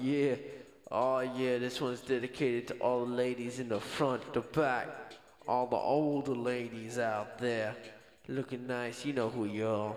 yeah. Oh, yeah, this one's dedicated to all the ladies in the front, the back, all the older ladies out there. Looking nice, you know who you are.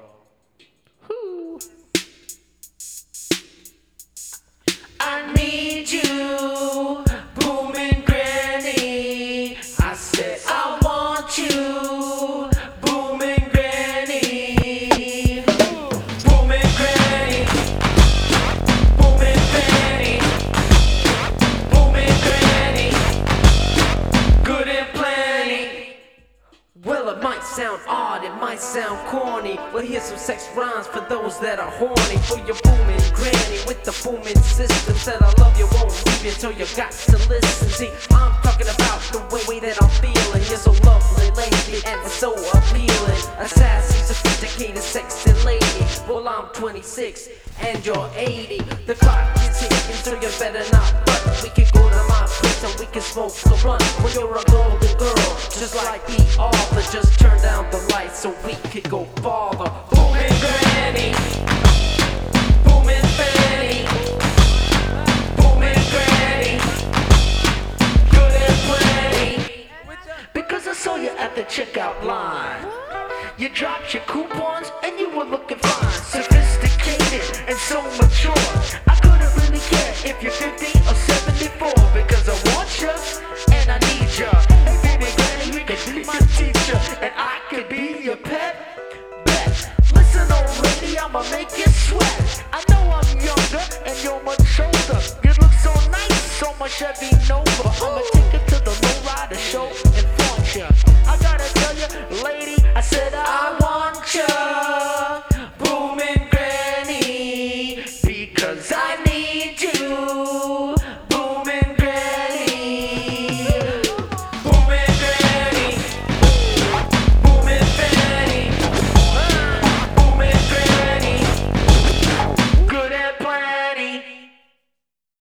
Sound odd, it might sound corny. Well, here's some sex rhymes for those that are horny. For your booming granny with the booming system. Said I love you, won't leave you, so you got to listen. See, I'm talking about the way that I'm feeling. You're so lovely, lady, and so appealing. A sassy, sophisticated, sexy lady. Well, I'm 26 and you're 80. The clock is ticking, so you better not But We can go to my place and we can smoke the blunt. Well, you're a golden just like ER, but just turn down the lights so we could go farther. Booming Granny, booming Fanny, booming Granny, good and plenty. Because I saw you at the checkout line. You dropped your coupons and you were looking fine, sophisticated and so mature. I couldn't really care if you're 15. teacher, and I could be your pet. Bet. Listen on, lady, I'ma make you sweat. I know I'm younger, and you're much older. You look so nice, so much heavier.